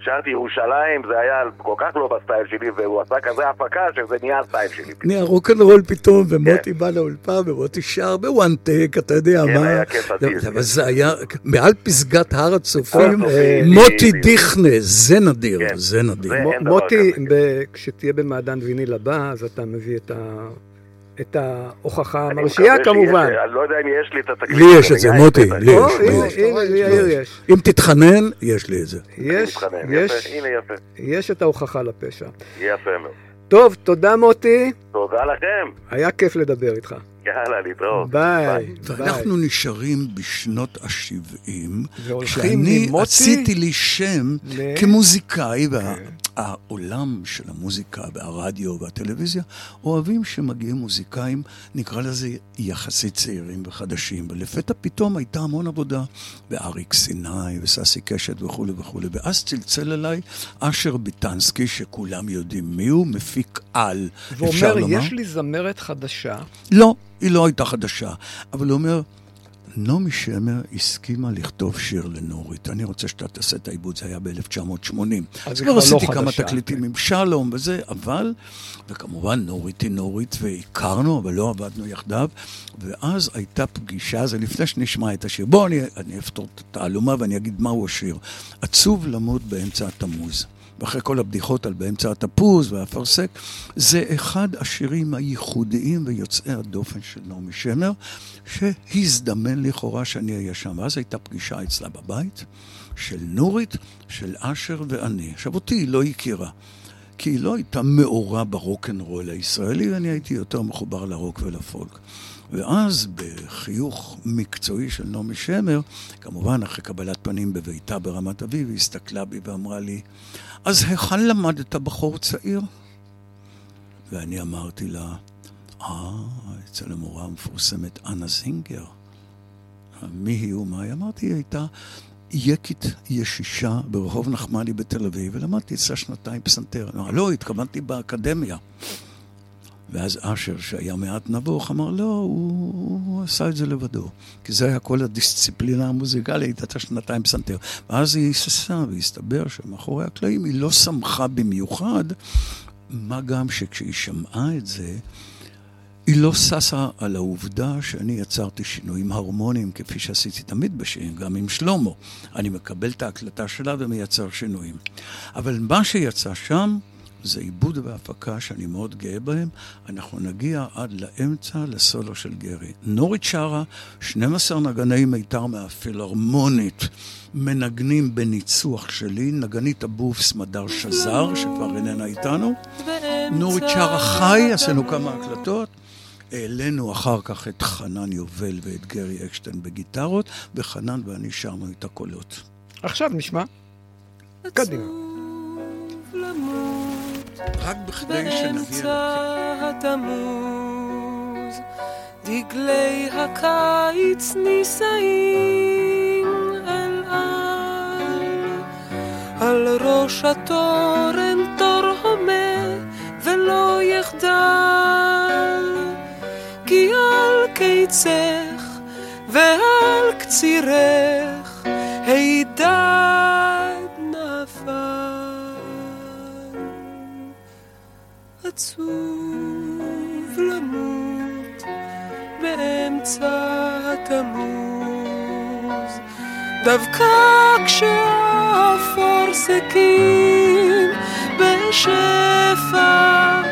שרתי ירושלים, זה היה כל כך לא בסטייל שלי, והוא עשה כזה הפקה שזה נהיה הסטייל שלי. נהיה רוקנרול פתאום, ומוטי בא לאולפן, ומוטי שר ב one take, אתה יודע כן, מה. היה כיף אדיר, אבל זה היה, מעל פסגת הר הצופים, הצופים, מוטי. דיכנה, זה נדיר, כן, זה נדיר. מוטי, כשתהיה במעדן ויניל הבא, אז אתה מביא את ה- את ההוכחה המרשיעה כמובן. אני לא יודע אם יש לי את התקליט. לי יש את זה, יאיר, מוטי. לי יש, יש. הנה, ליאיר יש. אם תתחנן, יש לי את זה. יש, יש, הנה יפה, יש את ההוכחה לפשע. יפה מאוד. טוב, תודה מוטי, תודה לכם, היה כיף לדבר איתך. יאללה, להתראות. ביי. ואנחנו נשארים בשנות ה-70, והולכים כשאני עשיתי לי שם כמוזיקאי, והעולם של המוזיקה והרדיו והטלוויזיה אוהבים שמגיעים מוזיקאים, נקרא לזה יחסית צעירים וחדשים, ולפתע פתאום הייתה המון עבודה באריק סיני וססי קשת וכולי וכולי, ואז צלצל אליי אשר ביטנסקי, שכולם יודעים מי הוא, מפיק על, אפשר ואומר, לומר. יש לי זמרת חדשה, לא, היא לא הייתה חדשה. אבל הוא אומר, נעמי שמר הסכימה לכתוב שיר לנורית. אני רוצה שאתה תעשה את העיבוד, זה היה ב-1980. אז כבר כבר עשיתי לא כמה חדשה, תקליטים עם שלום וזה, אבל, וכמובן נורית היא נורית, והכרנו, אבל לא עבדנו יחדיו. ואז הייתה פגישה, זה לפני שנשמע את השיר. בואו אני, אני אפתור את התעלומה ואני אגיד מהו השיר. עצוב למות באמצע התמוז. ואחרי כל הבדיחות על באמצע התפוז והאפרסק, זה אחד השירים הייחודיים ויוצאי הדופן של נעמי שמר, שהזדמן לכאורה שאני אהיה שם. ואז הייתה פגישה אצלה בבית, של נורית, של אשר ואני. עכשיו, אותי היא לא הכירה. כי היא לא הייתה מאורה ברוקנרול הישראלי, ואני הייתי יותר מחובר לרוק ולפולק. ואז בחיוך מקצועי של נעמי שמר, כמובן אחרי קבלת פנים בביתה ברמת אביב, היא הסתכלה בי ואמרה לי, אז היכן למדת בחור צעיר? ואני אמרתי לה, אה, אצל המורה המפורסמת אנה זינגר. מי היא ומה היא? אמרתי, היא הייתה יקית ישישה ברחוב נחמני בתל אביב, ולמדתי אצלה שנתיים פסנתר. לא, התכוונתי באקדמיה. ואז אשר, שהיה מעט נבוך, אמר, לא, הוא, הוא עשה את זה לבדו. כי זה היה כל הדיסציפלינה המוזיקלית, הייתה שנתיים פסנתר. ואז היא היססה, והסתבר שמאחורי הקלעים היא לא שמחה במיוחד, מה גם שכשהיא שמעה את זה, היא לא ששה על העובדה שאני יצרתי שינויים הרמוניים, כפי שעשיתי תמיד בשירים, גם עם שלמה. אני מקבל את ההקלטה שלה ומייצר שינויים. אבל מה שיצא שם, זה עיבוד והפקה שאני מאוד גאה בהם. אנחנו נגיע עד לאמצע לסולו של גרי. נורית שרה, 12 נגני מיתר מהפילהרמונית מנגנים בניצוח שלי, נגנית הבופס מדר שזר, שכבר איננה איתנו. נורית שרה חי, עשינו כמה הקלטות. העלינו אחר כך את חנן יובל ואת גרי אקשטיין בגיטרות, וחנן ואני שרנו את הקולות. עכשיו נשמע. קדימה. רק בכדי שנגיע... התמוז, דגלי הקיץ נישאים אל על. על ראש התורן תור הומה ולא יחדל, כי על קיצך ועל קצירך הידד עצוב למות באמצע התמוז, דווקא כשהאפרסקים בשפע,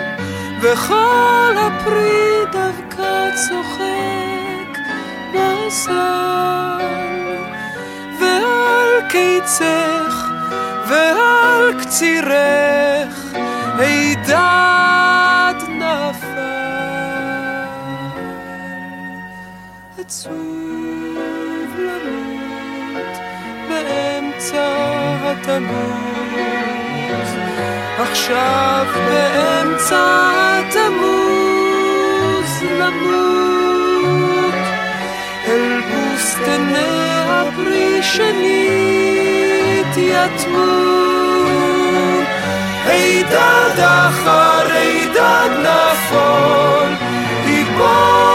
וכל הפרי דווקא צוחק בסל, ועל קיצך ועל קצירך הידד עצוב למות באמצע התמוז, עכשיו באמצע התמוז למות אל בוסתני הפרי שנתייתמו. הידד אחר הידד נפול, ייפול.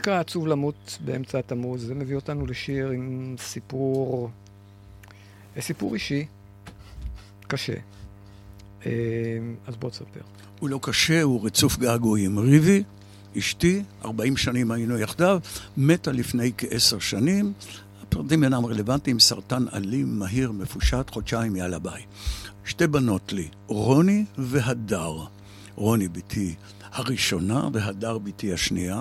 נקרא עצוב למות באמצע התמוז, זה מביא אותנו לשיר עם סיפור, אה, סיפור אישי, קשה. אמ, אז בוא תספר. הוא לא קשה, הוא רצוף געגועים. ריבי, אשתי, 40 שנים היינו יחדיו, מתה לפני כעשר שנים. הפרטים אינם רלוונטיים, סרטן אלים, מהיר, מפושט, חודשיים, יאללה ביי. שתי בנות לי, רוני והדר. רוני בתי הראשונה והדר בתי השנייה,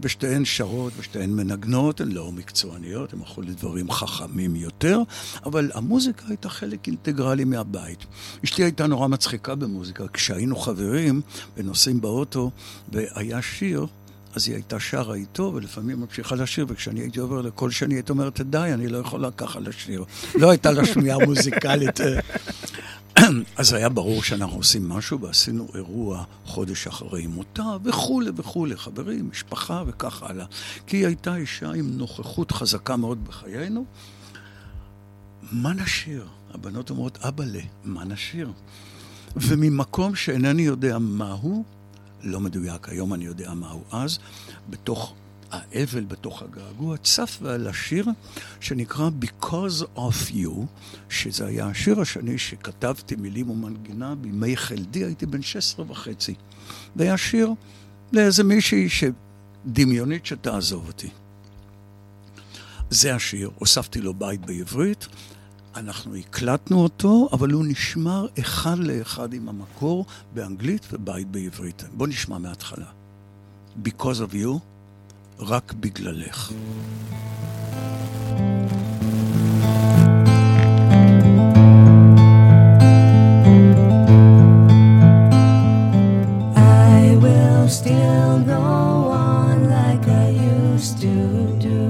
ושתיהן שרות ושתיהן מנגנות, הן לא מקצועניות, הן הלכו לדברים חכמים יותר, אבל המוזיקה הייתה חלק אינטגרלי מהבית. אשתי הייתה נורא מצחיקה במוזיקה, כשהיינו חברים ונוסעים באוטו והיה שיר, אז היא הייתה שרה איתו, ולפעמים ממשיכה לשיר, וכשאני הייתי עובר לכל שני, הייתי אומרת, די, אני לא יכולה ככה לשיר. לא הייתה לה שמיעה מוזיקלית. אז היה ברור שאנחנו עושים משהו, ועשינו אירוע חודש אחרי מותה, וכולי וכולי, חברים, משפחה וכך הלאה. כי היא הייתה אישה עם נוכחות חזקה מאוד בחיינו. מה נשיר? הבנות אומרות, אבאלה, מה נשיר? וממקום שאינני יודע מהו, לא מדויק, היום אני יודע מהו אז, בתוך האבל, בתוך הגעגוע, צף ועל השיר שנקרא Because of You, שזה היה השיר השני שכתבתי מילים ומנגינה בימי חלדי, הייתי בן 16 וחצי. זה היה שיר לאיזה מישהי שדמיונית שתעזוב אותי. זה השיר, הוספתי לו בית בעברית, אנחנו הקלטנו אותו, אבל הוא נשמר אחד לאחד עם המקור באנגלית ובית בעברית. בואו נשמע מההתחלה. Because of you, רק בגללך. I will still go on like I used to do.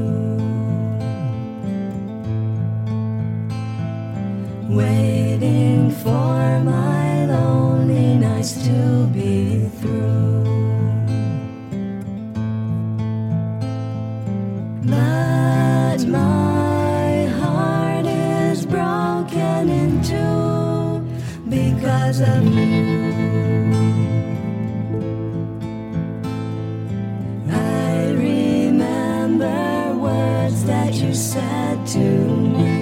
Waiting for my lonely nights to be through. But my heart is broken in two because of you. I remember words that you said to me.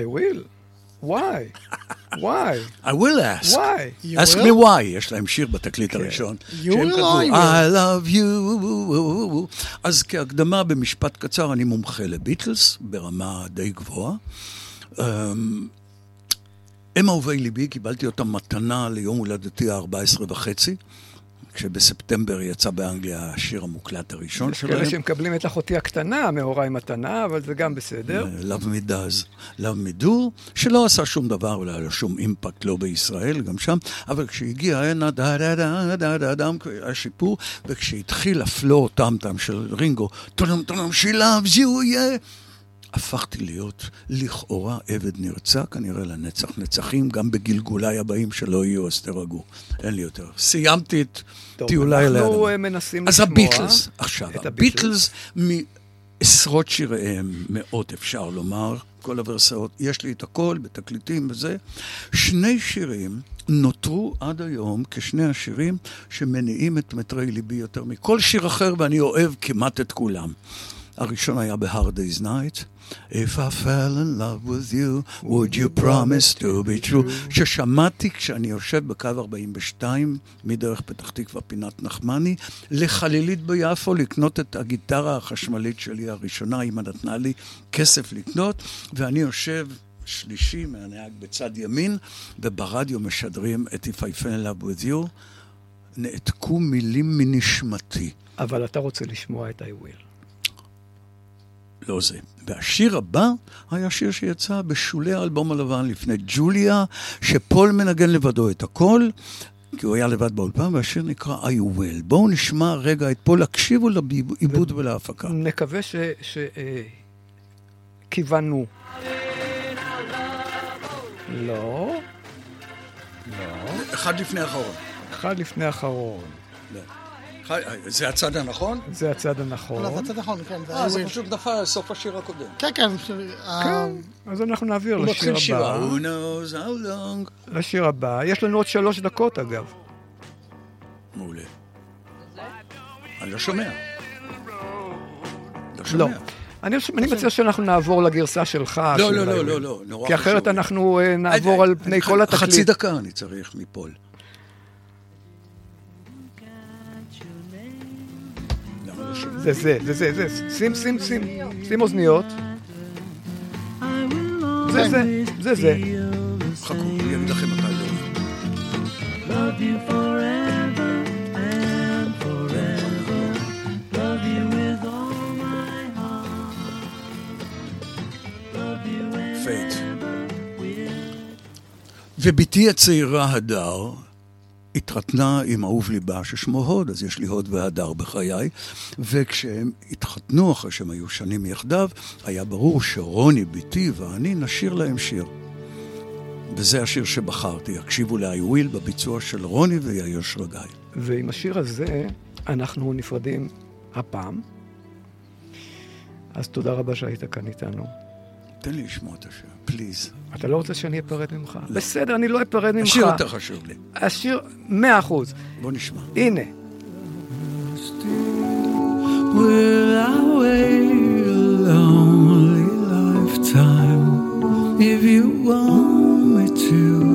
I will. Why? Why? I will ask. Why? You ask will? me why, יש להם שיר בתקליט הראשון. You שהם will כתבו, I will? I love you. אז כהקדמה במשפט קצר, אני מומחה לביטלס ברמה די גבוהה. אמ, אם אהובי ליבי, קיבלתי אותה מתנה ליום הולדתי ה-14 וחצי, כשבספטמבר יצא באנגליה השיר המוקלט הראשון יש כאלה שלהם. שמקבלים את אחותי הקטנה מהוריי מתנה, אבל זה גם בסדר. Love Me Does, Love Me Do, שלא עשה שום דבר, לא היה לו שום אימפקט, לא בישראל, גם שם, אבל כשהגיע הנה, דה דה דה דה דה דם, היה שיפור, וכשהתחיל ה floor tom-tom של רינגו, טונם טונם, loves you, yeah. הפכתי להיות לכאורה עבד נרצע, כנראה לנצח נצחים, גם בגלגוליי הבאים שלא יהיו, אז תירגעו. אין לי יותר. סיימתי את טוב, טיוליי עליה. אנחנו אה, מנסים אז לשמוע הביטלס, עכשיו, הביטלס מעשרות שיריהם, מאות אפשר לומר, כל הוורסאות, יש לי את הכל בתקליטים וזה. שני שירים נותרו עד היום כשני השירים שמניעים את מטרי ליבי יותר מכל שיר אחר, ואני אוהב כמעט את כולם. הראשון היה ב-Hard Day's Night. If I fell in love with you, would you promise to be true? ששמעתי כשאני יושב בקו 42, מדרך פתח תקווה, פינת נחמני, לחלילית ביפו לקנות את הגיטרה החשמלית שלי הראשונה, אמא נתנה לי כסף לקנות, ואני יושב שלישי מהנהג בצד ימין, וברדיו משדרים את If I fell love with you. נעתקו מילים מנשמתי. אבל אתה רוצה לשמוע את I will. לא זה. והשיר הבא היה שיר שיצא בשולי האלבום הלבן לפני ג'וליה, שפול מנגן לבדו את הכל, כי הוא היה לבד באולפן, והשיר נקרא I will. בואו נשמע רגע את פול, הקשיבו לעיבוד ולהפקה. נקווה שכיוונו. לא. לא. אחד לפני האחרון. אחד לפני האחרון. זה הצד הנכון? זה הצד הנכון. לא, זה הצד נכון, כן. אה, זה. פשוט נפל סוף השיר הקודם. כן, כן. כן, אז אנחנו נעביר הוא מתחיל לשיר שירה. הבא. Who knows how long. לשיר הבא. יש לנו עוד שלוש דקות, אגב. מעולה. אני לא שומע. לא לא. שומע. אני חושב- אני מציע שאנחנו נעבור לגרסה שלך. לא, של לא, לא. לא, לא, נורא כי אחרת חשוב. אנחנו אה, נעבור על פני כל התקליט. חצי דקה אני צריך מפול. זה זה, זה זה, זה. שים, שים, שים. שים אוזניות. זה זה, זה זה. חכו, אני אגיד לכם מתי פייט. ובתי הצעירה הדר התחתנה עם אהוב ליבה ששמו הוד, אז יש לי הוד והדר בחיי, וכשהם התחתנו אחרי שהם היו שנים יחדיו, היה ברור שרוני, בתי ואני נשיר להם שיר. וזה השיר שבחרתי, הקשיבו ל-I will בביצוע של רוני ויאיר שרגאי. ועם השיר הזה אנחנו נפרדים הפעם. אז תודה רבה שהיית כאן איתנו. תן לי לשמוע את השיר, פליז. אתה לא רוצה שאני אפרד ממך? בסדר, אני לא אפרד ממך. השיר יותר חשוב לי. השיר, מאה אחוז. בוא נשמע. הנה. Will I wait a lonely lifetime? If you want me to,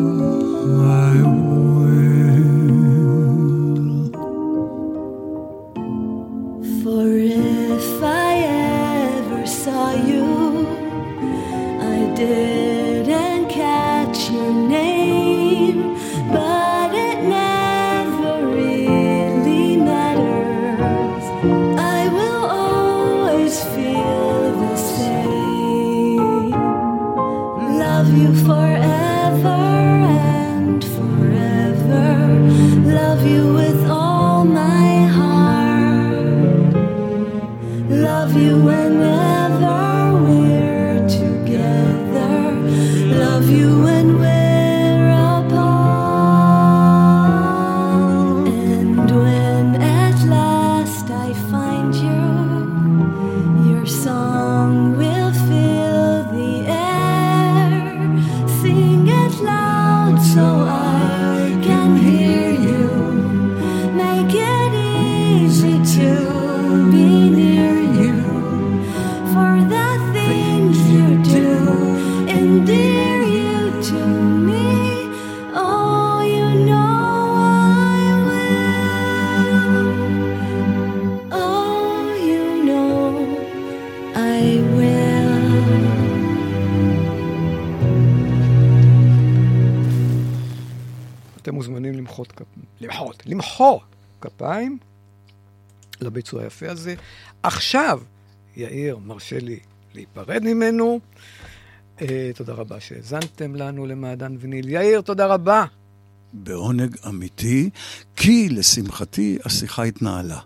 למחות, למחות, למחוא כפיים לביצוע היפה הזה. עכשיו, יאיר מרשה לי להיפרד ממנו. אה, תודה רבה שהאזנתם לנו למעדן וניל. יאיר, תודה רבה. בעונג אמיתי, כי לשמחתי השיחה התנהלה.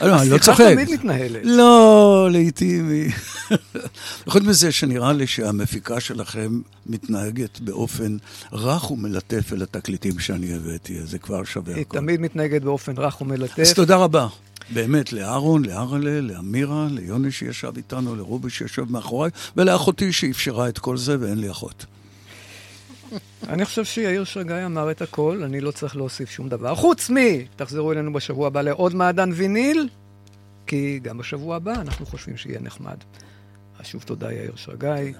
לא, אני לא צוחק. השיחה תמיד מתנהלת. לא, לעיתים היא... חוץ מזה שנראה לי שהמפיקה שלכם מתנהגת באופן רך ומלטף אל התקליטים שאני הבאתי, אז זה כבר שווה היא הכל. תמיד מתנהגת באופן רך ומלטף. אז תודה רבה. באמת, לאהרון, לארלה, לאמירה, ליוני שישב איתנו, לרובי שישב מאחוריי, ולאחותי שאפשרה את כל זה, ואין לי אחות. אני חושב שיאיר שרגאי אמר את הכל, אני לא צריך להוסיף שום דבר. חוץ מ... תחזרו אלינו בשבוע הבא לעוד מעדן ויניל, כי גם בשבוע הבא אנחנו חושבים שיהיה נחמד. אז שוב תודה יאיר שרגאי.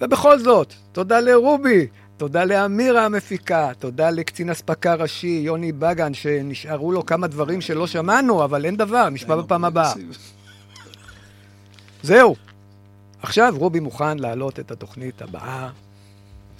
ובכל זאת, תודה לרובי, תודה לאמירה המפיקה, תודה לקצין אספקה ראשי, יוני בגן, שנשארו לו כמה דברים שלא שמענו, אבל אין דבר, נשמע בפעם הבאה. זהו. עכשיו רובי מוכן להעלות את התוכנית הבאה.